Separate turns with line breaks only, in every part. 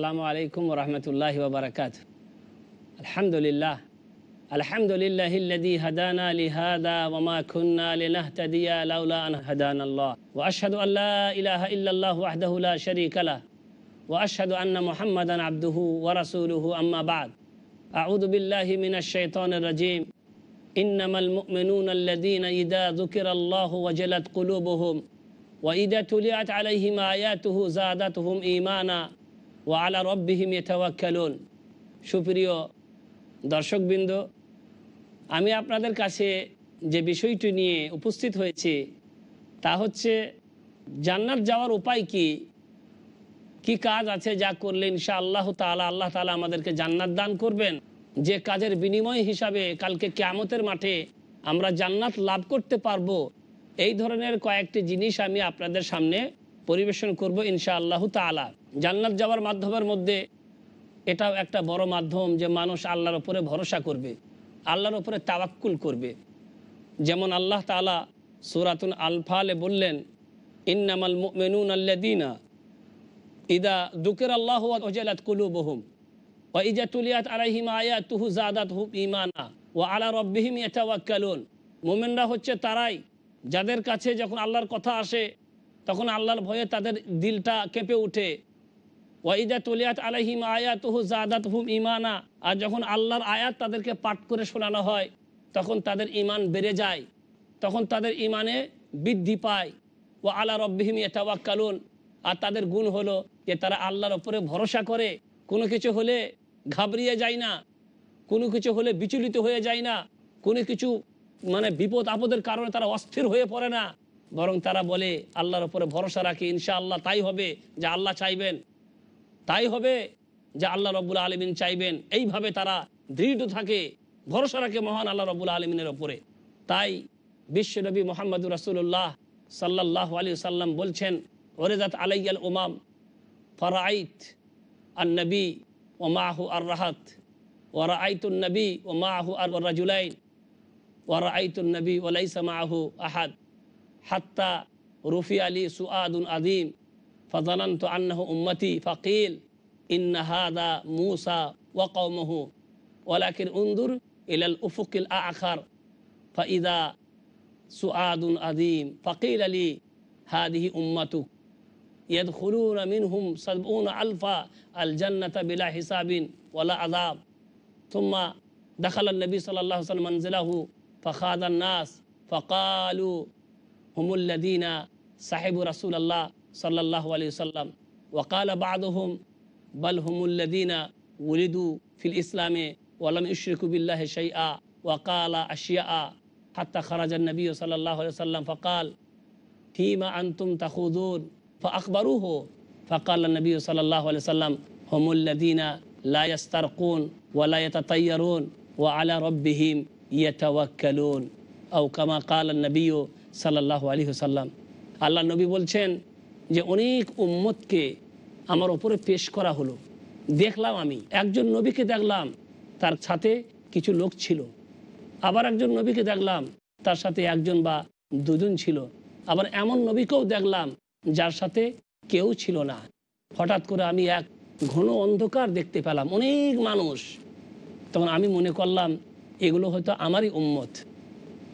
السلام عليكم ورحمة الله وبركاته. الحمد لله. الحمد لله الذي هدانا لهذا وما كنا لنهتدي لولا أن هدانا الله. وأشهد أن لا إله إلا الله وحده لا شريك له. وأشهد أن محمدا عبده ورسوله أما بعد. أعوذ بالله من الشيطان الرجيم. إنما المؤمنون الذين إذا ذكر الله وجلت قلوبهم وإذا تليت عليهم آياته زادتهم إيمانا. ও আলা রব্বিহিম ইতাওয়াক্কালুন সুপ্রিয় দর্শকবৃন্দ, আমি আপনাদের কাছে যে বিষয়টি নিয়ে উপস্থিত হয়েছে, তা হচ্ছে জান্নাত যাওয়ার উপায় কি? কি কাজ আছে যা করলে ইনশা আল্লাহ তালা আল্লাহ তালা আমাদেরকে জান্নাত দান করবেন? যে কাজের বিনিময় হিসাবে কালকে ক্যামতের মাঠে আমরা জান্নাত লাভ করতে পারব? এই ধরনের কয়েকটি জিনিস আমি আপনাদের সামনে পরিবেশন করব ইনশা আল্লাহ তালা জান্নাত যাওয়ার মাধ্যমের মধ্যে এটাও একটা বড় মাধ্যম যে মানুষ আল্লাহর ওপরে ভরসা করবে, আল্লাহর ওপরে তাওয়াক্কুল করবে। যেমন আল্লাহ তালা সুরাতুন আলফালে বললেন, ইন্নামাল মেনুন আল্লাদিনা ইদা দুকের আল্লাহ ওজালাত কুলু বহুম ও ইজা তুলিয়াত আলাইহিম আয়া তুহু জাদাত হুম ইমানা ও আলা রব্বিহিম ইয়াতাওয়াক্কালুন। মোমেনরা হচ্ছে তারাই যাদের কাছে যখন আল্লাহর কথা আসে তখন আল্লাহর ভয়ে তাদের দিলটা কেঁপে উঠে। ওয়াইদা তলিয়াত আলাহিম আয়াত হু জাদাত হুম ইমানা আর যখন আল্লাহর আয়াত তাদেরকে পাঠ করে শোনানো হয়, তখন তাদের ইমান বেড়ে যায়, তখন তাদের ইমানে বৃদ্ধি পায়। ও আল্লাহ রব্বিহিম এটাওয়াক্কালুন আর তাদের গুণ হলো যে তারা আল্লাহর ওপরে ভরসা করে, কোনো কিছু হলে ঘাবড়িয়ে যায় না, কোনো কিছু হলে বিচলিত হয়ে যায় না, কোনো কিছু মানে বিপদ আপদের কারণে তারা অস্থির হয়ে পড়ে না। বরং তারা বলে, আল্লাহর ওপরে ভরসা রাখি ইনশা আল্লাহ তাই হবে যে আল্লাহ চাইবেন। তাই হবে যে আল্লাহ রব্বুল আলমিন চাইবেন। এইভাবে তারা দৃঢ় থাকে, ভরসা রাখে মহান আল্লাহ রব্বুল আলমিনের ওপরে তাই বিশ্বনবী মোহাম্মদ রাসুল্লাহ সাল্লাহ আলী সাল্লাম বলছেন, ওরেজাত আলাইয়াল উমাম ফরাইত আর নবী ও আর রাহাত ওরা আইতুল নবী ও মাহু আর রাজুলাইন ওরা আইতুল নবী ওলাইসা আহাদ। حتى رفي لي سؤاد عظيم. فظننت أنه أمتي. فقيل إن هذا موسى وقومه. ولكن انظر إلى الأفق الآخر فإذا سؤاد عظيم. فقيل لي هذه أمتك. يدخلون منهم سبعون ألفا الجنة بلا حساب ولا عذاب. ثم دخل النبي صلى الله عليه وسلم منزله. فخاض الناس. فقالوا هم الذين صحبوا رسول الله صلى الله عليه وسلم. وقال بعضهم بل هم الذين ولدوا في الإسلام ولم يشركوا بالله شيئا. وقال أشياء حتى خرج النبي صلى الله عليه وسلم فقال فيما أنتم تخوضون؟ فأخبروه. فقال النبي صلى الله عليه وسلم هم الذين لا يسترقون ولا يتطيرون وعلى ربهم يتوكلون. أو كما قال النبي সাল্লাহ আলী হুসাল্লাম আল্লাহ নবী বলছেন যে, অনেক উম্মতকে আমার ওপরে পেশ করা হলো। দেখলাম আমি, একজন নবীকে দেখলাম, তার সাথে কিছু লোক ছিল। আবার একজন নবীকে দেখলাম, তার সাথে একজন বা দুজন ছিল। আবার এমন নবীকেও দেখলাম, যার সাথে কেউ ছিল না। হঠাৎ করে আমি এক ঘন অন্ধকার দেখতে পেলাম, অনেক মানুষ। তখন আমি মনে করলাম, এগুলো হয়তো আমারই উম্মত।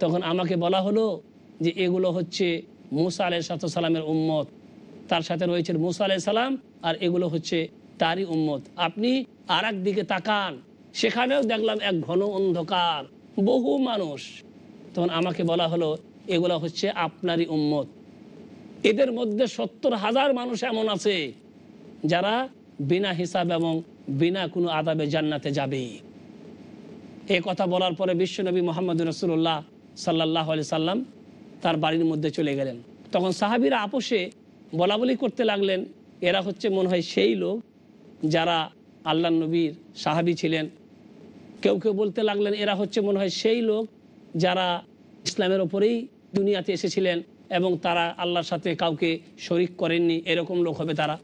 তখন আমাকে বলা হলো যে এগুলো হচ্ছে মুসা আলাই সালামের উম্মত। তার সাথে রয়েছে মুসা আলাই সালাম আর এগুলো হচ্ছে তারই উম্মত। আপনি আর দিকে তাকান, সেখানেও দেখলাম এক ঘন অন্ধকার, বহু মানুষ। তখন আমাকে বলা হলো, এগুলো হচ্ছে আপনারই উম্মত। এদের মধ্যে সত্তর হাজার মানুষ এমন আছে, যারা বিনা হিসাব এবং বিনা কোনো আদাবে জান্নাতে যাবে। এ কথা বলার পরে বিশ্বনবী মোহাম্মদ রসুল্লাহ সাল্লাহ আলি সাল্লাম তার বাড়ির মধ্যে চলে গেলেন। তখন সাহাবিরা আপোষে বলা বলি করতে লাগলেন, এরা হচ্ছে মনে হয় সেই লোক যারা আল্লাহ নবীর সাহাবি ছিলেন। কেউ কেউ বলতে লাগলেন, এরা হচ্ছে মনে হয় সেই লোক যারা ইসলামের ওপরেই দুনিয়াতে এসেছিলেন এবং তারা আল্লাহর সাথে কাউকে শরিক করেননি, এরকম লোক হবে তারা।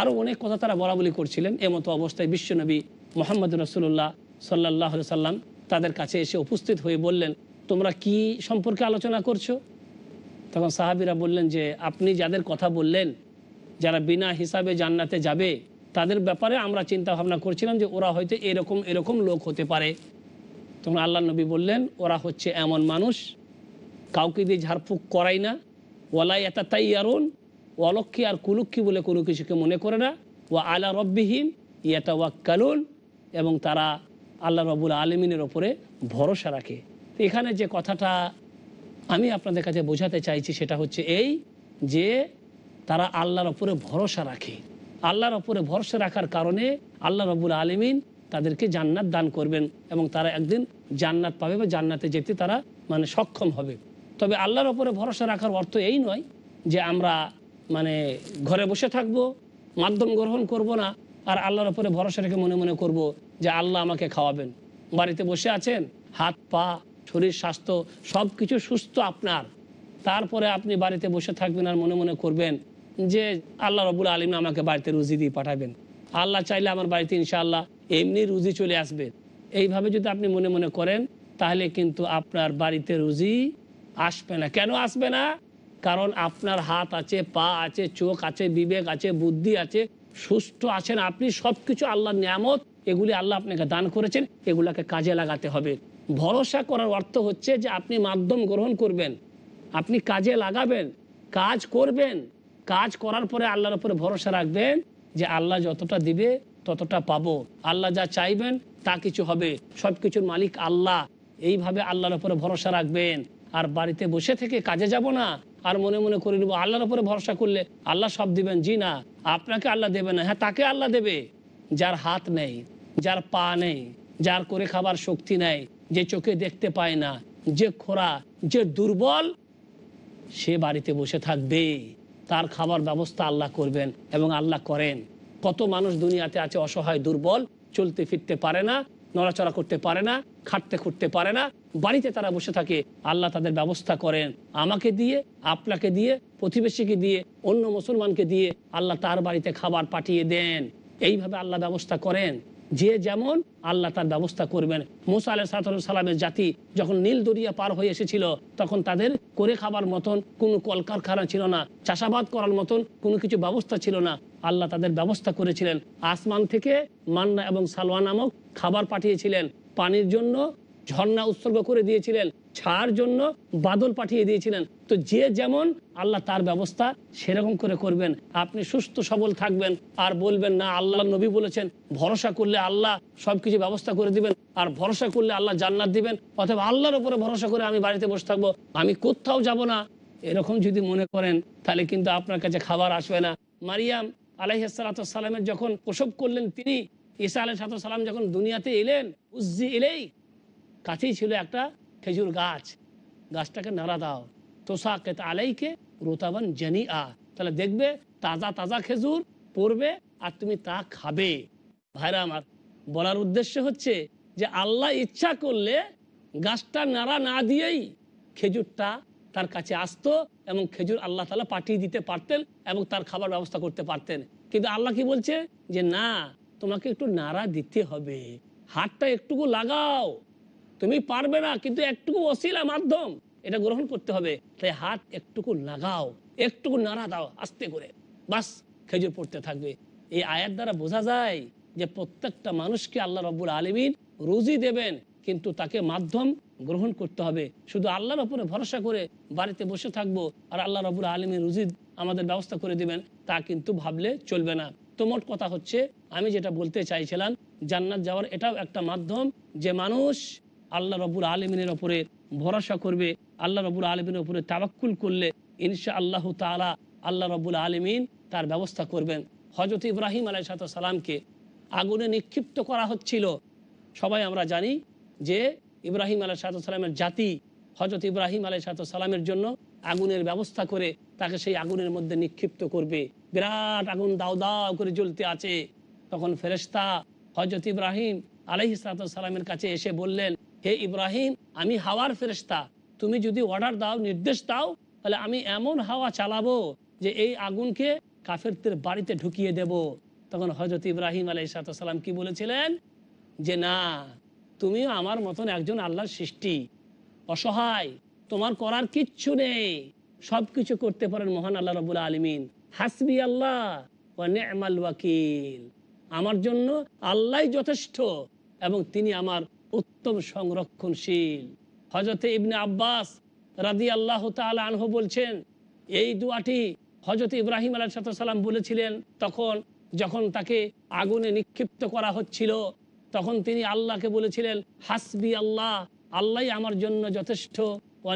আরও অনেক কথা তারা বলা বলি করছিলেন এমতো অবস্থায় বিশ্বনবী মোহাম্মদ রসুল্লাহ সাল্লাহ সাল্লাম তাদের কাছে এসে উপস্থিত হয়ে বললেন তোমরা কি সম্পর্কে আলোচনা করছ? তখন সাহাবিরা বললেন যে, আপনি যাদের কথা বললেন, যারা বিনা হিসাবে জান্নাতে যাবে, তাদের ব্যাপারে আমরা চিন্তা ভাবনা করছিলাম যে, ওরা হয়তো এরকম এরকম লোক হতে পারে। তখন আল্লাহ নবী বললেন, ওরা হচ্ছে এমন মানুষ, কাউকে দিয়ে ঝাড়ফুঁক করাই না। ওয়ালাই এত তাই আরুন অলক্ষী আর কুলুক্ষী বলে কোনো কিছুকে মনে করে না। ও আলা রব্বিহীন ইয়াটা ওয়াক্কালুন এবং তারা আল্লাহ রবুল আলমিনের ওপরে ভরসা রাখে। তো এখানে যে কথাটা আমি আপনাদের কাছে বোঝাতে চাইছি সেটা হচ্ছে এই যে তারা আল্লাহর ওপরে ভরসা রাখে। আল্লাহর ওপরে ভরসা রাখার কারণে আল্লাহ রবুল আলমিন তাদেরকে জান্নাত দান করবেন এবং তারা একদিন জান্নাত পাবে বা জান্নাতে যেতে তারা মানে সক্ষম হবে। তবে আল্লাহর ওপরে ভরসা রাখার অর্থ এই নয় যে আমরা মানে ঘরে বসে থাকব, মাধ্যম গ্রহণ করব না, আর আল্লাহর ওপরে ভরসা রেখে মনে মনে করব যে আল্লাহ আমাকে খাওয়াবেন। বাড়িতে বসে আছেন, হাত পা শরীর, স্বাস্থ্য সব কিছু সুস্থ আপনার। তারপরে আপনি বাড়িতে বসে থাকবেন আর মনে মনে করবেন যে আল্লাহ রবুল আলম আমাকে বাড়িতে রুজি দিয়ে পাঠাবেন। আল্লাহ চাইলে আমার বাড়িতে ইনশাআল্লাহ এমনি রুজি চলে আসবে। এইভাবে যদি আপনি মনে মনে করেন, তাহলে কিন্তু আপনার বাড়িতে রুজি আসবে না। কেন আসবে না? কারণ আপনার হাত আছে, পা আছে, চোখ আছে, বিবেক আছে, বুদ্ধি আছে, সুস্থ আছেন আপনি সব কিছু আল্লাহর নিয়ামত, এগুলি আল্লাহ আপনাকে দান করেছেন, এগুলাকে কাজে লাগাতে হবে। ভরসা করার অর্থ হচ্ছে যে আপনি মাধ্যম গ্রহণ করবেন, আপনি কাজে লাগাবেন, কাজ করবেন, কাজ করার পরে আল্লাহর উপরে ভরসা রাখবেন যে আল্লাহ যতটা দিবে ততটা পাবো। আল্লাহ যা চাইবেন তা কিছু হবে। সব কিছুর মালিক আল্লাহ। এইভাবে আল্লাহর উপরে ভরসা রাখবেন। আর বাড়িতে বসে থেকে কাজে যাব না। আর মনে মনে করে নেব, আল্লাহর উপরে ভরসা করলে আল্লাহ সব দিবেন। জি না, আপনাকে আল্লাহ দেবে না। হ্যাঁ তাকে আল্লাহ দেবে। যার হাত নেই, যার পা নেই, যার করে খাবার শক্তি নেই যে চোখে দেখতে পায় না, যে খোরা, যে দুর্বল, সে বাড়িতে বসে থাকবে। তার খাবার ব্যবস্থা আল্লাহ করবেন এবং আল্লাহ করেন। কত মানুষ দুনিয়াতে আছে অসহায়, দুর্বল, চলতে ফিরতে পারে না, নড়াচড়া করতে পারে না, খাটতে খুঁটতে পারে না। বাড়িতে তারা বসে থাকে, আল্লাহ তাদের ব্যবস্থা করেন। আমাকে দিয়ে, আপনাকে দিয়ে, প্রতিবেশীকে দিয়ে, অন্য মুসলমানকে দিয়ে আল্লাহ তার বাড়িতে খাবার পাঠিয়ে দেন। এইভাবে আল্লাহ ব্যবস্থা করেন। যে যেমন আল্লাহ তার ব্যবস্থা করবেন। মুসা আলাহ সালামের জাতি যখন নীল দরিয়া পার হয়ে এসেছিল, তখন তাদের করে খাবার মতন কোনো কলকারখানা ছিল না, চাষাবাদ করার মতন কোনো কিছু ব্যবস্থা ছিল না। আল্লাহ তাদের ব্যবস্থা করেছিলেন। আসমান থেকে মান্না এবং সালোয়া নামক খাবার পাঠিয়েছিলেন। পানির জন্য ঝর্ণা উৎসর্গ করে দিয়েছিলেন। ছাড় জন্য বাদল পাঠিয়ে দিয়েছিলেন। তো যে যেমন আল্লাহ তার ব্যবস্থা সেরকম করে করবেন। আপনি সুস্থ, সবল থাকবেন। আর বলবেন না, আল্লাহ নবী বলেছেন, ভরসা করলে আল্লাহ সবকিছু ব্যবস্থা করে দিবেন। আর ভরসা করলে আল্লাহ জান্নাত দিবেন। অথবা আল্লাহর উপরে ভরসা করে আমি বাড়িতে বসে থাকব। আমি কোথাও যাব না। এরকম যদি মনে করেন, তাহলে কিন্তু আপনার কাছে খাবার আসবে না। মারিয়াম আলাইসালামের যখন প্রসব করলেন তিনি, ঈসা আলাহ সালাম যখন দুনিয়াতে এলেন, উজ্জি এলেই কাছেই ছিল একটা খেজুর গাছ। গাছটাকে নাড়া দাও। তোষাকে আলাইকে রোতাবান জানি আ তাহলে দেখবে তাজা তাজা খেজুর পড়বে আর তুমি তা খাবে। ভাইরা আমার, বলার উদ্দেশ্য হচ্ছে যে আল্লাহ ইচ্ছা করলে গাছটা নাড়া না দিয়েই খেজুরটা তার কাছে আসতো এবং খেজুর আল্লাহ তালা পাঠিয়ে দিতে পারতেন এবং তার খাবার ব্যবস্থা করতে পারতেন। কিন্তু আল্লাহ কি বলছে? যে না, তোমাকে একটু নাড়া দিতে হবে। হাতটা একটুকু লাগাও। তুমি পারবে না, কিন্তু একটুকু অশিলা মাধ্যম, এটা গ্রহণ করতে হবে। তাই হাত একটুকু লাগাও, একটুকু নাড়া দাও, আস্তে করে। বাস, খেজুর পড়তে থাকবে। এই আয়াত দ্বারা বোঝা যায় যে প্রত্যেকটা মানুষকে আল্লাহ রব্বুল আলমিন রুজি দেবেন, কিন্তু তাকে মাধ্যম গ্রহণ করতে হবে। শুধু আল্লাহর ওপরে ভরসা করে বাড়িতে বসে থাকব, আর আল্লাহ রবুল আলমী রুজি আমাদের ব্যবস্থা করে দিবেন, তা কিন্তু ভাবলে চলবে না। তো মোট কথা হচ্ছে, আমি যেটা বলতে চাইছিলাম, জান্নাত যাওয়ার এটাও একটা মাধ্যম যে মানুষ আল্লাহ রবুল আলমিনের ওপরে ভরসা করবে, আল্লাহ রবুল আলমিনের ওপরে তাবাক্কুল করলে ইনশা আল্লাহ তালা আল্লাহ রবুল আলমিন তার ব্যবস্থা করবেন। হজরত ইব্রাহিম আলাই সালামকে আগুনে নিক্ষিপ্ত করা হচ্ছিল। সবাই আমরা জানি যে ইব্রাহিম আলাই সালামের জাতি হজরত ইব্রাহিম আলাই সালামের জন্য আগুনের ব্যবস্থা করে তাকে সেই আগুনের মধ্যে নিক্ষিপ্ত করবে। বিরাট আগুন দাও দাও করে জ্বলতে আছে। তখন ফেরেস্তা হজরত ইব্রাহিম আলহি কাছে এসে বললেন হে ইব্রাহিম, আমি হাওয়ার ফেরেস্তা তুমি যদি অর্ডার দাও, নির্দেশ দাও, তাহলে আমি এমন হাওয়া চালাবো যে এই আগুনকে কাফেরদের বাড়িতে ঢুকিয়ে দেব। তখন হজরত ইব্রাহিম আলাই সালাম কি বলেছিলেন? যে না, তুমিও আমার মতন একজন আল্লাহর সৃষ্টি। অসহায়, তোমার করার কিচ্ছু নেই। সব কিছু করতে পারেন মহান আল্লাহ রবুল আলমিন। হাসবি আল্লাহ ওয়াকিল। আমার জন্য আল্লাহ যথেষ্ট এবং তিনি আমার উত্তম সংরক্ষণশীল। হজরতে ইবনে আব্বাস রাদি আল্লাহ আনহ বলছেন, এই দুয়াটি হজরত ইব্রাহিম আলাহ বলেছিলেন, তখন যখন তাকে আগুনে নিক্ষিপ্ত করা হচ্ছিল, তখন তিনি আল্লাহকে বলেছিলেন, হাসবি আল্লাহ আল্লাহ আমার জন্য যথেষ্ট ও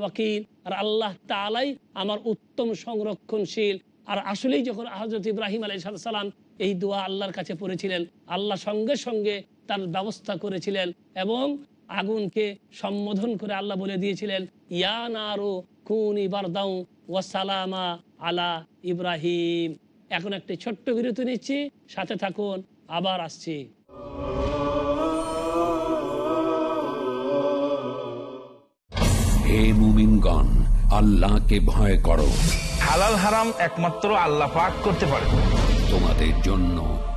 ওয়াকিল, আর আল্লাহ তালাই আমার উত্তম সংরক্ষণশীল। আর আসলেই যখন হজরত ইব্রাহিম আলাই সাল্লাম এই দোয়া আল্লাহর কাছে পড়েছিলেন, আল্লাহ সঙ্গে সঙ্গে তার ব্যবস্থা করেছিলেন এবং আগুনকে সম্বোধন করে আল্লাহ বলে দিয়েছিলেন ইয়ান আরও কুন ইবারদাউ ওয়াসালামা আলা ইব্রাহিম। এখন একটি ছোট্ট বিরতি নিচ্ছি সাথে থাকুন আবার আসছি।
হে মুমিনগণ আল্লাহকে ভয় করো।
হালাল হারাম একমাত্র আল্লাহ পাক করতে পারে।
তোমাদের জন্য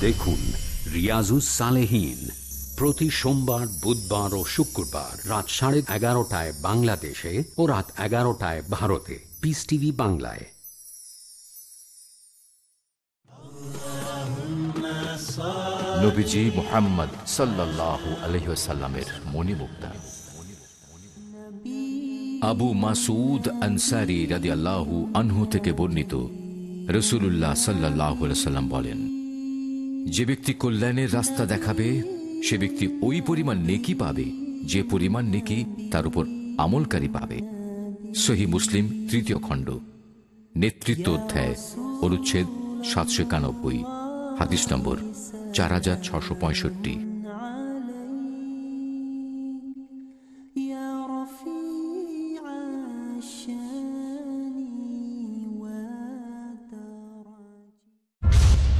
দেখুন রিয়াজুস সালেহীন প্রতি সোমবার, বুধবার ও শুক্রবার রাত সাড়ে এগারোটায় বাংলাদেশে ও রাত এগারোটায় ভারতে। পিস টিভি বাংলায়।
নবীজি মোহাম্মদ সাল্লাহ আবু মাসুদ আনসারি রাদি আল্লাহু আনহু থেকে বর্ণিত রসুল্লাহ সাল্লাহ সাল্লাম বলেন যে ব্যক্তি কল্যাণের রাস্তা দেখাবে, সে ব্যক্তি ওই পরিমাণ নেকি পাবে, যে পরিমাণ নেকি তার উপর আমলকারী পাবে। সহি মুসলিম, তৃতীয় খণ্ড। নেতৃত্ব অধ্যায়, অনুচ্ছেদ সাতশো একানব্বই, হাদিস নম্বর চার হাজার ছশো পঁয়ষট্টি।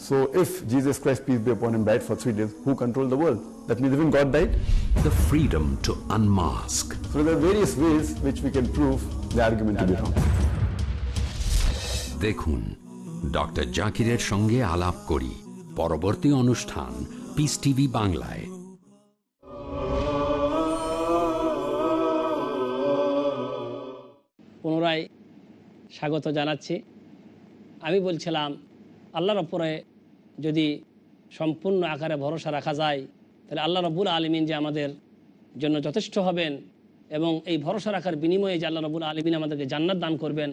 So if Jesus Christ, peace be upon him, died for three days, who controlled the world? That means even God died.
The freedom to unmask.
So there are various ways which we can prove the argument to be wrong.
দেখুন doctor জাকিরের সঙ্গে আলাপ করি পরবর্তী অনুষ্ঠান piece TV বাংলায়
পুনরায় স্বাগত জানাচ্ছি আমি বলছিলাম আল্লাহর ওপরে যদি সম্পূর্ণ আকারে ভরসা রাখা যায়, তাহলে আল্লাহ রবুল আলমিন যে আমাদের জন্য যথেষ্ট হবেন এবং এই ভরসা রাখার বিনিময়ে যে আল্লাহ রবুল আলমিন আমাদেরকে জান্নাত দান করবেন,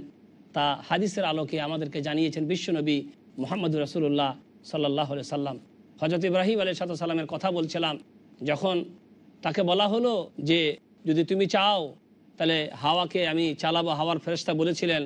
তা হাদিসের আলোকে আমাদেরকে জানিয়েছেন বিশ্বনবী মোহাম্মদ রসুল্লাহ সাল্লাহ সাল্লাম। হজরত ইব্রাহিম আলী সাল্লামের কথা বলছিলাম, যখন তাকে বলা হলো যে, যদি তুমি চাও, তাহলে হাওয়াকে আমি চালাবো, হাওয়ার ফেরস্তা বলেছিলেন।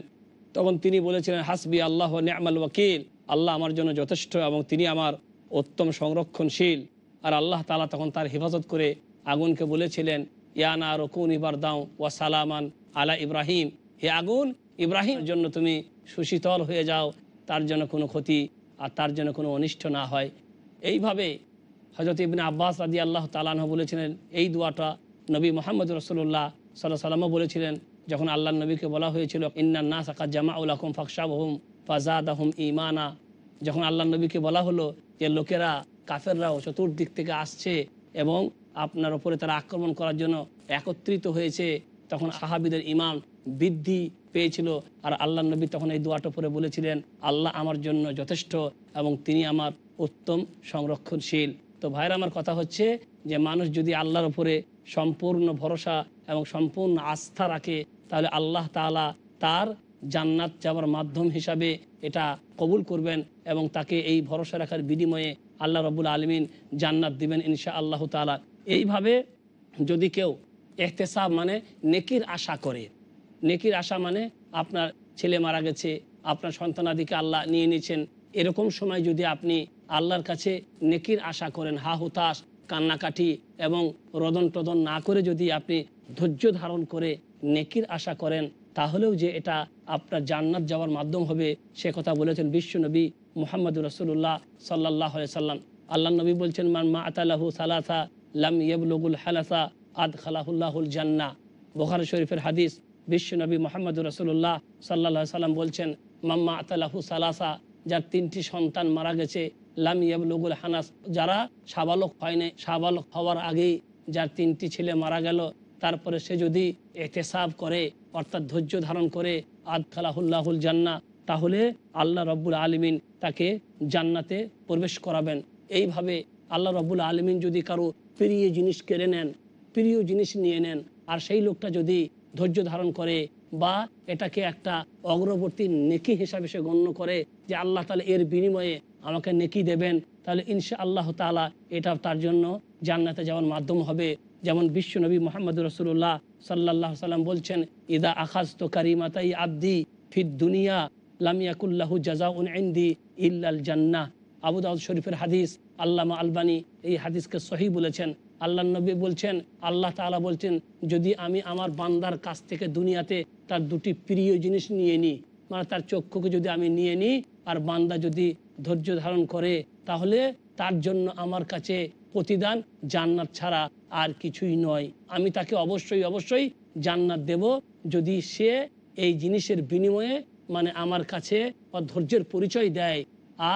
তখন তিনি বলেছিলেন, হাসবি আল্লাহ নেমাল ওয়াকিল। আল্লাহ আমার জন্য যথেষ্ট এবং তিনি আমার উত্তম সংরক্ষণশীল। আর আল্লাহ তালা তখন তার হেফাজত করে আগুনকে বলেছিলেন ইয়ানা রকুন ইবার দাও ওয়া সালামান আলা ইব্রাহিম। হে আগুন, ইব্রাহিমের জন্য তুমি সুশীতল হয়ে যাও, তার জন্য কোনো ক্ষতি আর তার জন্য কোনো অনিষ্ট না হয়। এইভাবে হজরত ইবিন আব্বাস রাজি আল্লাহ তালাহ বলেছিলেন এই দোয়াটা নবী মোহাম্মদ রসুল্লাহ সাল্লাহ সাল্লামও বলেছিলেন, যখন আল্লাহ নবীকে বলা হয়েছিল ইন্না না সাকা জামা উলাকুম ফাকসাবহুম ফাজাদ আহম ইমানা যখন আল্লাহ নবীকে বলা হলো যে, লোকেরা কাফেররাও চতুর্দিক থেকে আসছে এবং আপনার ওপরে তারা আক্রমণ করার জন্য একত্রিত হয়েছে, তখন সাহাবিদের ইমান বৃদ্ধি পেয়েছিল। আর আল্লাহ নবী তখন এই দোয়াটা পরে বলেছিলেন, আল্লাহ আমার জন্য যথেষ্ট এবং তিনি আমার উত্তম সংরক্ষণশীল। তো ভাইয়ের আমার কথা হচ্ছে যে, মানুষ যদি আল্লাহর ওপরে সম্পূর্ণ ভরসা এবং সম্পূর্ণ আস্থা রাখে, তাহলে আল্লাহ তালা তার জান্নাত যাওয়ার মাধ্যম হিসাবে এটা কবুল করবেন এবং তাকে এই ভরসা রাখার বিনিময়ে আল্লাহ রবুল আলমিন জান্নাত দিবেন ইনশা আল্লাহ তালা এইভাবে যদি কেউ এহতেসাব মানে নেকির আশা করে, নেকির আশা মানে আপনার ছেলে মারা গেছে, আপনার সন্তানাদিকে আল্লাহ নিয়ে নিয়েছেন, এরকম সময় যদি আপনি আল্লাহর কাছে নেকির আশা করেন, হা হুতাশ, কান্নাকাটি এবং রদন টদন না করে যদি আপনি ধৈর্য ধারণ করে নেকির আশা করেন তাহলেও যে এটা আপনার জান্নাত যাওয়ার মাধ্যম হবে, সে কথা বলেছেন বিশ্বনবী মোহাম্মদ রসুল্লাহ সাল্লাহ সাল্লাম। আল্লাহ নবী বলছেন, মান মা আতালাহু সালাসা লাম ইয়বলুগুল হালাসা আদ খালাহুল্লাহুল জান্না। বোখার শরীফের হাদিস বিশ্বনবী মোহাম্মদ রসুল্লাহ সাল্লাহ সাল্লাম বলছেন মাম্মা আতালাহু সালাসা, যার তিনটি সন্তান মারা গেছে, লাম ইয়াবলুগুল হানাস। যারা সাবালক হয়নি সাবালক হওয়ার আগেই যার তিনটি ছেলে মারা গেল তারপরে সে যদি এহতেসাব করে, অর্থাৎ ধৈর্য ধারণ করে আদ খালাহুল্লাহুল জান্না তাহলে আল্লাহ রব্বুল আলমিন তাকে জান্নাতে প্রবেশ করাবেন। এইভাবে আল্লাহ রব্বুল আলমিন যদি কারও প্রিয় জিনিস কেড়ে নেন, প্রিয় জিনিস নিয়ে নেন, আর সেই লোকটা যদি ধৈর্য ধারণ করে বা এটাকে একটা অগ্রবর্তী নেকি হিসাবে সে গণ্য করে যে আল্লাহ তালা এর বিনিময়ে আমাকে নেকি দেবেন, তাহলে ইনশা আল্লাহ তালা এটা তার জন্য জান্নাতে যাওয়ার মাধ্যম হবে। যেমন বিশ্বনবী মোহাম্মদ রসুল্লাহ সাল্লাহ সাল্লাম বলছেন, ইদা আখাজ তো কারিমাতাই আব্দি ফির দুনিয়া লামিয়াকুল্লাহু জাজাউন ইন্দি ইল্লাল জান্নাহ। আবু দাউদ শরীফের হাদিস, আল্লামা আলবানী এই হাদিসকে সহি বলেছেন। আল্লাহ নবী বলছেন, আল্লাহ তাআলা বলছেন, যদি আমি আমার বান্দার কাছ থেকে দুনিয়াতে তার দুটি প্রিয় জিনিস নিয়ে নিই মানে তার চক্ষুকে যদি আমি নিয়ে নিই আর বান্দা যদি ধৈর্য ধারণ করে, তাহলে তার জন্য আমার কাছে প্রতিদান জান্নাত ছাড়া আর কিছুই নয়। আমি তাকে অবশ্যই অবশ্যই জান্নাত দেব। যদি সে এই জিনিসের বিনিময়ে মানে আমার কাছে ধৈর্যের পরিচয় দেয়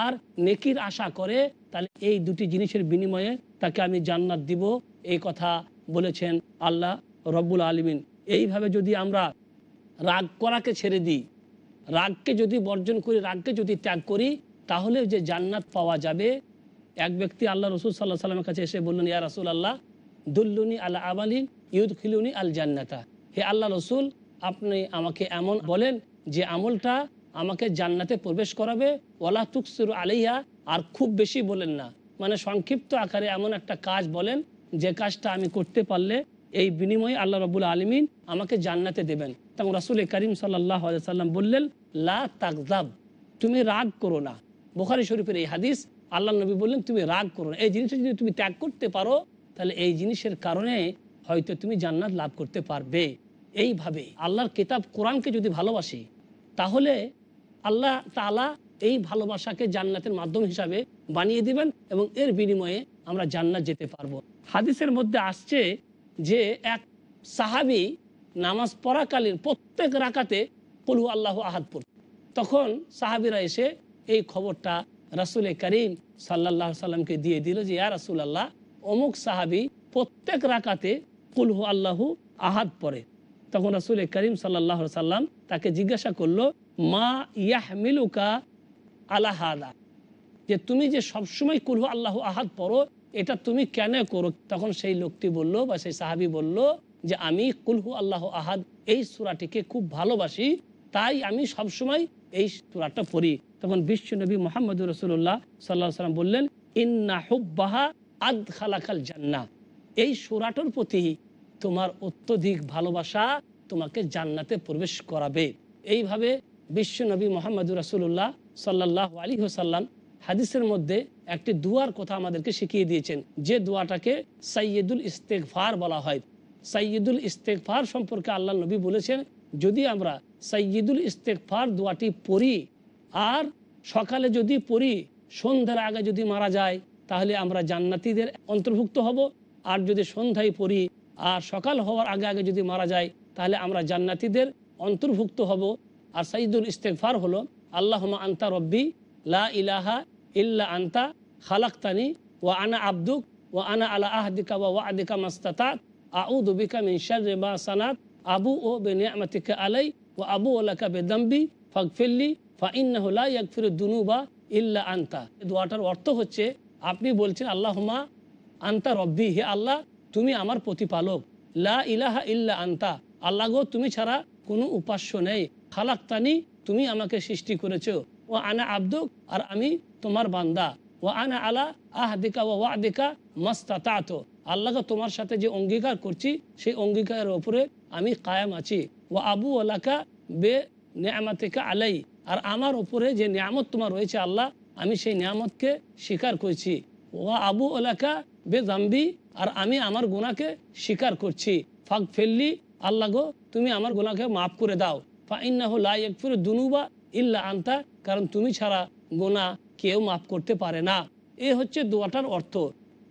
আর নেকির আশা করে, তাহলে এই দুটি জিনিসের বিনিময়ে তাকে আমি জান্নাত দিব। এই কথা বলেছেন আল্লাহ রব্বুল আলমিন। এইভাবে যদি আমরা রাগ করাকে ছেড়ে দিই, রাগকে যদি বর্জন করি, রাগকে যদি ত্যাগ করি, তাহলে যে জান্নাত পাওয়া যাবে, এক ব্যক্তি আল্লাহ রসুল সাল্লাহ সাল্লামের কাছে এসে বললেন, ইয়া রসুল আল্লাহ দুল্লুনি আল্লাহ আবালিন ইউদ খিলুনি আল জান্নাতা। হে আল্লাহ রসুল, আপনি আমাকে এমন বলেন যে আমলটা আমাকে জান্নাতে প্রবেশ করাবে ওলা তুকসুর আলিহা আর খুব বেশি বলেন না। মানে সংক্ষিপ্ত আকারে এমন একটা কাজ বলেন যে কাজটা আমি করতে পারলে এই বিনিময়ে আল্লাহ রবুল আলমিন আমাকে জান্নাতে দেবেন। তখন রাসুল করিম সাল্লাম বললেন, লা তাকজাব তুমি রাগ করো না। বোখারি শরীফের এই হাদিস আল্লাহ নবী বললেন, তুমি রাগ করো না। এই জিনিসটা যদি তুমি ত্যাগ করতে পারো তাহলে এই জিনিসের কারণে হয়তো তুমি জান্নাত লাভ করতে পারবে। এইভাবে আল্লাহর কিতাব কোরআনকে যদি ভালোবাসি, তাহলে আল্লাহ তালা এই ভালোবাসাকে জান্নাতের মাধ্যম হিসাবে বানিয়ে দিবেন এবং এর বিনিময়ে আমরা জান্নাত যেতে পারব। হাদিসের মধ্যে আসছে যে এক সাহাবি নামাজ পড়াকালীন প্রত্যেক রাকাতে কলু আল্লাহ আহাদ পড়ত। তখন সাহাবিরা এসে এই খবরটা রাসুল করিম সাল্লাহ সাল্লামকে দিয়ে দিল যে, ইয়া রাসুল আল্লাহ অমুক সাহাবি প্রত্যেক রাকাতে কুলহু আল্লাহু আহাদ পড়ে। তখন রাসুল করিম সাল্লাহ সাল্লাম তাকে জিজ্ঞাসা করল, মা ইয়াহমিলুকা আলাহাদা যে তুমি যে সবসময় কুলহু আল্লাহ আহাদ পড়ো, এটা তুমি কেন করো? তখন সেই লোকটি বলল বা সেই সাহাবি বলল যে, আমি কুলহু আল্লাহ আহাদ, এই সুরাটিকে খুব ভালোবাসি, তাই আমি সবসময় এই সুরাটা পড়ি। তখন বিশ্ব নবী মোহাম্মদ রসুল্লাহ সাল্লাহ সাল্লাম বললেন, ইন্না হুব্বাহা আদ খালাকাল জান্না এই সুরাটার প্রতি তোমার অত্যধিক ভালোবাসা তোমাকে জান্নাতে প্রবেশ করাবে। এইভাবে বিশ্ব নবী মোহাম্মদ রাসুল্লাহ সাল্লাহ আলী হোসাল্লাম হাদিসের মধ্যে একটি দুয়ার কথা আমাদেরকে শিখিয়ে দিয়েছেন। যে দোয়াটাকে সাইয়দুল ইস্তেকফার বলা হয়। সাইয়দুল ইস্তেকফার সম্পর্কে আল্লাহ নবী বলেছেন, যদি আমরা সাইয়দুল ইস্তেকফার দোয়াটি পড়ি আর সকালে যদি পড়ি, সন্ধ্যার আগে যদি মারা যায় তাহলে আমরা জান্নাতিদের অন্তর্ভুক্ত হব। আর যদি সন্ধ্যায় পড়ি আর সকাল হওয়ার আগে আগে যদি মারা যায়, তাহলে আমরা জান্নাতিদের অন্তর্ভুক্ত হব। আর সাইদুল ইস্তেকফার হলো আল্লাহমা আন্তা রব্বি, লা ইলাহা ইল্লা আন্তা খালাক্তানি ও আনা আব্দুক ও আনা আলা আহদিকা ওয়া আদিকা মাস্তাতাত। আউদু বিকা মিন শাররি মা সানাত। আবু ও বে নিয়ামাতিকা আলাই ও আবু ওলাকা বে দাম্বি ফাগফিল্লি ফা ইন্নাহু লা ইয়াগফিরু দুনুবা ইল্লা আন্তা। দোয়াটার অর্থ হচ্ছে আপনি বলছেন আল্লাহমা আন্তা রব্বি, হে আল্লাহ, তুমি আমার প্রতিপালক। লা ইলাহা ইল্লা আন্তা। আল্লাহ গো, তুমি ছাড়া কোনো উপাস্য নেই। খালাক্তানি, তুমি আমাকে সৃষ্টি করেছ। ও আনা আব্দুক, আর আমি তোমার বান্দা। ও আনা আলা আহদিকা ও ওয়াদিকা মাস্তাতাত। আল্লাহকে তোমার সাথে যে অঙ্গীকার করছি, সেই অঙ্গীকারের ওপরে আমি কায়াম আছি। ও আবু আলাকা বে নেয়ামাতিকা আলাই আর আমার ওপরে যে নিয়ামত তোমার রয়েছে আল্লাহ আমি সেই নিয়ামতকে স্বীকার করছি। ও আবু ওলাকা বে জাম্বি আর আমি আমার গুণাকে স্বীকার করছি। ফাঁক ফেললি আল্লাহ গো, তুমি আমার গোনাকে মাফ করে দাও। দুনুবা ইল্লা আনতা, কারণ তুমি ছাড়া গোনা কেউ মাফ করতে পারে না। এ হচ্ছে দোয়াটার অর্থ।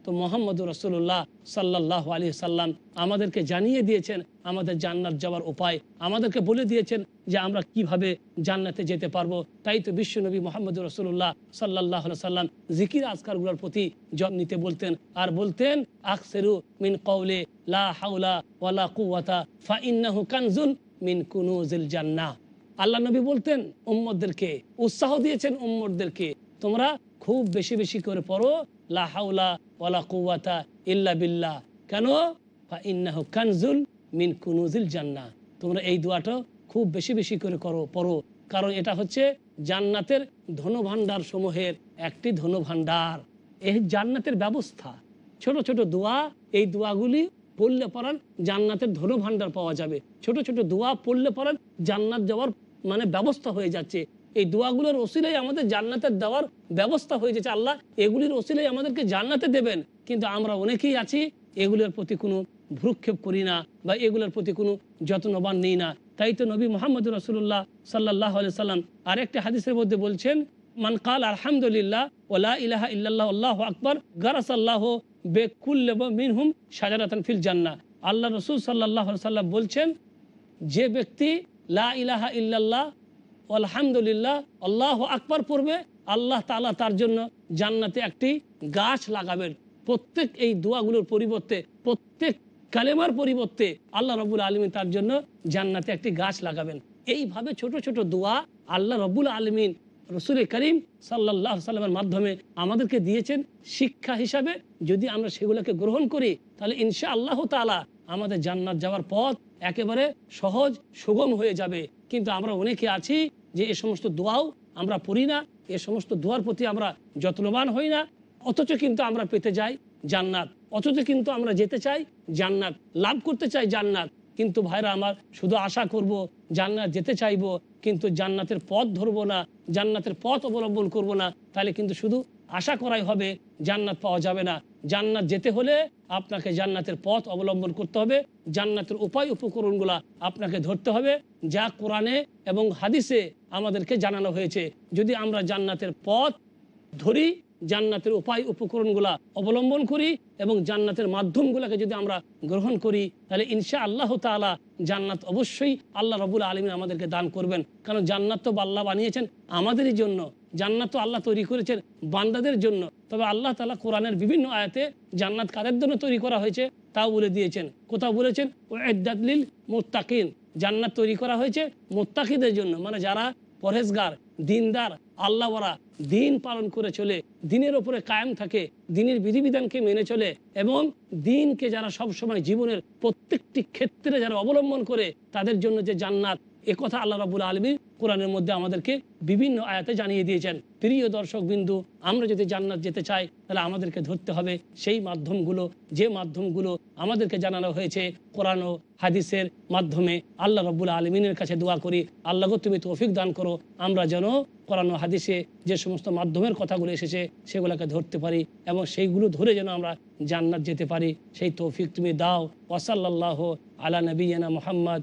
তো মোহাম্মদ রসুল্লাহ সাল্লাহ আলী সাল্লাম আমাদেরকে জানিয়ে দিয়েছেন আমাদের জান্নাত যাওয়ার উপায়। আমাদেরকে বলে দিয়েছেন যে আমরা কীভাবে জান্নাতে যেতে পারব। তাই তো বিশ্বনবী মোহাম্মদ রসুল্লাহ সাল্লাহ সাল্লাম জিকির আজকারগুলোর প্রতি জব নিতে বলতেন আর বলতেন, আকসেরু মিন কৌলে মিন কুনুজিল জান্নাহ। আল্লাহ নবী বলতেন উম্মদদেরকে উৎসাহ দিয়েছেন উম্মদদেরকে তোমরা খুব বেশি বেশি করে পড়ো লা হাউলা ওয়ালা কুওয়াতা ইল্লা বিল্লাহ। কেন? ইন্নাহু কানজুল মিন কুনুজিল জান্নাহ। তোমরা এই দোয়াটা খুব বেশি বেশি করে করো, পড়ো। কারণ এটা হচ্ছে জান্নাতের ধনভাণ্ডার সমূহের একটি ধনভাণ্ডার। এই জান্নাতের ব্যবস্থা। ছোট ছোট দোয়া, এই দোয়াগুলি পড়লে পড়ান জান্নাতের ধনভাণ্ডার পাওয়া যাবে। ছোট ছোট দোয়া পড়লে পড়ান জান্নাত যাওয়ার মানে ব্যবস্থা হয়ে যাচ্ছে। এই দোয়াগুলোর ওসিলাই আমাদের জান্নাতের দেওয়ার ব্যবস্থা হয়ে যাচ্ছে আল্লাহ। এগুলির ওসিলাই আমাদেরকে জান্নাতে দেবেন। কিন্তু আমরা অনেকেই আছি, এগুলোর প্রতি কোনো ভ্রুক্ষেপ করি না বা এগুলোর প্রতি কোনো যত্নবান নেই না। তাই তো নবী মোহাম্মদ রসুল্লাহ সাল্লাহ সাল্লাম আরেকটি হাদিসের মধ্যে বলছেন, মান কাল আলহামদুলিল্লাহ ওলা ইলাহা ইল্লাল্লাহ আল্লাহ আকবর গারাস আল্লাহ বেকুল্ল মিনহুম সাজারাতান ফিল জান্না আল্লাহ রসুল সাল্লাহ সাল্লাম বলছেন, যে ব্যক্তি লা ইলাহা ইল্লাল্লাহ আলহামদুলিল্লাহ আল্লাহ আকবর পড়বে, আল্লাহ তালা তার জন্য জান্নাতে একটি গাছ লাগাবেন। প্রত্যেক এই দোয়াগুলোর পরিবর্তে, প্রত্যেক কালেমার পরিবর্তে আল্লাহ রবুল আলমিন তার জন্য জান্নাতে একটি গাছ লাগাবেন। এইভাবে ছোট ছোট দোয়া আল্লাহ রবুল আলমিন রসুল করিম সাল্লাহ সাল্লামের মাধ্যমে আমাদেরকে দিয়েছেন শিক্ষা হিসাবে। যদি আমরা সেগুলোকে গ্রহণ করি, তাহলে ইনশা আল্লাহ তালা আমাদের জান্নাত যাওয়ার পথ একেবারে সহজ, সুগম হয়ে যাবে। কিন্তু আমরা অনেকে আছি যে এ সমস্ত দোয়াও আমরা পড়ি না, এ সমস্ত দোয়ার প্রতি আমরা যত্নবান হই না। অথচ কিন্তু আমরা পেতে যাই জান্নাত। অথচ কিন্তু আমরা যেতে চাই জান্নাত। লাভ করতে চাই জান্নাত। কিন্তু ভাইরা আমার, শুধু আশা করব, জান্নাত যেতে চাইব, কিন্তু জান্নাতের পথ ধরবো না, জান্নাতের পথ অবলম্বন করব না। তাহলে কিন্তু শুধু আশা করাই হবে জান্নাত পাওয়া যাবে না। জান্নাত যেতে হলে আপনাকে জান্নাতের পথ অবলম্বন করতে হবে। জান্নাতের উপায় উপকরণগুলা আপনাকে ধরতে হবে। যা কোরআনে এবং হাদিসে আমাদেরকে জানানো হয়েছে। যদি আমরা জান্নাতের পথ ধরি, জান্নাতের উপায় উপকরণগুলা অবলম্বন করি এবং জান্নাতের মাধ্যমগুলোকে যদি আমরা গ্রহণ করি, তাহলে ইনশা আল্লাহ তালা জান্নাত অবশ্যই আল্লাহ রবুল আলমিন আমাদেরকে দান করবেন। কারণ জান্নাত তো আল্লাহ বানিয়েছেন আমাদেরই জন্য। জান্নাত তো আল্লাহ তৈরি করেছেন বান্দাদের জন্য। তবে আল্লাহ তালা কোরআনের বিভিন্ন আয়াতে জান্নাত কাদের জন্য তৈরি করা হয়েছে তাও বলে দিয়েছেন। কোথাও বলেছেন ও এদাতলিল মোত্তাকিন। জান্নাত তৈরি করা হয়েছে মোত্তাকিদের জন্য। মানে যারা পরহেজগার, দিনদার আল্লাহরা দিন পালন করে চলে, দিনের ওপরে কায়েম থাকে, দিনের বিধিবিধানকে মেনে চলে, এবং দিনকে যারা সবসময় জীবনের প্রত্যেকটি ক্ষেত্রে যারা অবলম্বন করে, তাদের জন্য যে জান্নাত এ কথা আল্লাহ রাবুল আলমী কোরআনের মধ্যে আমাদেরকে বিভিন্ন আয়াতে জানিয়ে দিয়েছেন। প্রিয় দর্শক বিন্দু, আমরা যদি জান্নাত যেতে চাই, তাহলে আমাদেরকে ধরতে হবে সেই মাধ্যমগুলো, যে মাধ্যমগুলো আমাদেরকে জানানো হয়েছে কোরআন ও হাদিসের মাধ্যমে। আল্লাহ রব্বুল আলমিনের কাছে দোয়া করি আল্লাহকে তুমি তৌফিক দান করো, আমরা যেন কোরআন ও হাদিসে যে সমস্ত মাধ্যমের কথাগুলো এসেছে, সেগুলোকে ধরতে পারি এবং সেইগুলো ধরে যেন আমরা জান্নাত যেতে পারি। সেই তৌফিক তুমি দাও। ওয়াসাল্লাহ আলা নবীনা মোহাম্মদ।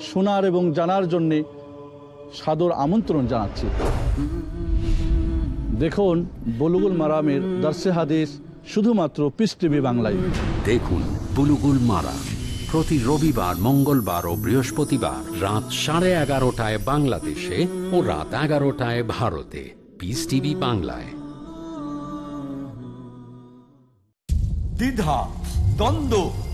শোনার এবং জানার জন্যে সাদর আমন্ত্রণ জানাচ্ছি। দেখুন বলুগুল মারামের দার্সে হাদিস শুধুমাত্র পিস টিভি বাংলায়।
দেখুন বুলুগুল মারা প্রতি রবিবার মঙ্গলবার ও বৃহস্পতিবার রাত সাড়ে এগারোটায় বাংলাদেশে ও রাত এগারোটায় ভারতে। পিস টিভি বাংলায়।
দ্বিধা দ্বন্দ্ব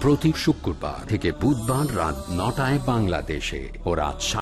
প্রতি শুক্রবার থেকে বুধবার রাত নটায় বাংলাদেশে ও রাত